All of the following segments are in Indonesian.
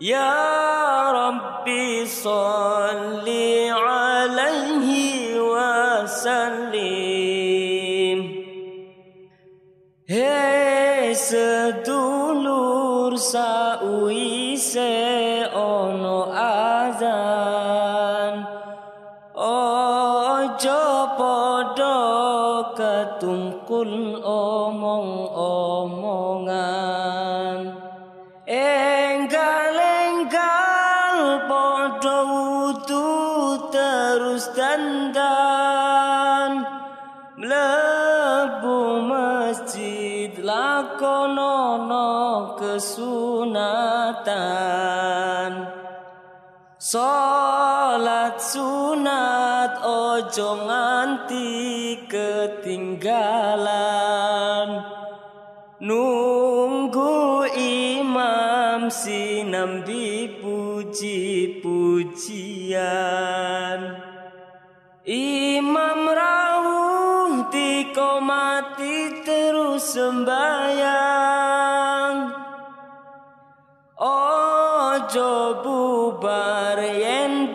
Ya Rabbi salli alaihi wasallim Hei sedulur sauise ono azan Ojo podo ketungkul omong-omongan terus dandan. Mlebu masjid lakonono kesunatan. Salat sunat ojo nganti ketinggalan. Nunggu imam sinambi puji-pujian Imam rawuh dikomati terus sembayang Ojo bubar yen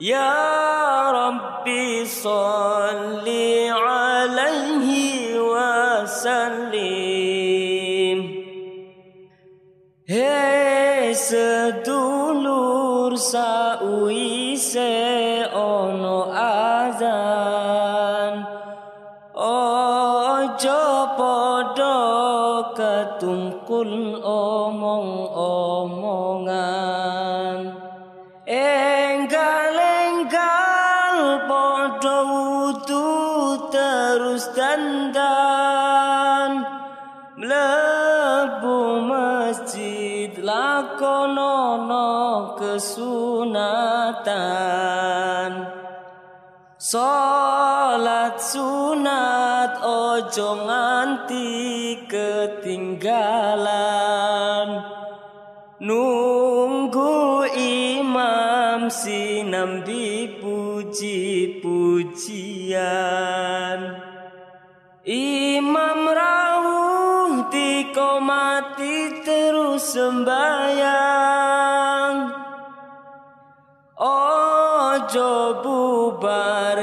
يا ربي صل عليه وسلم. هي سدولور ساوي سأنو آذان Ojo podo ketungkul omong-omong terus dandan. Mlebu masjid lakonono kesunatan. Salat sunat ojo nganti ketinggalan. Nunggu imam sinambi puji-pujian. Imam rawuh dikomati terus sembayang Ojo bubar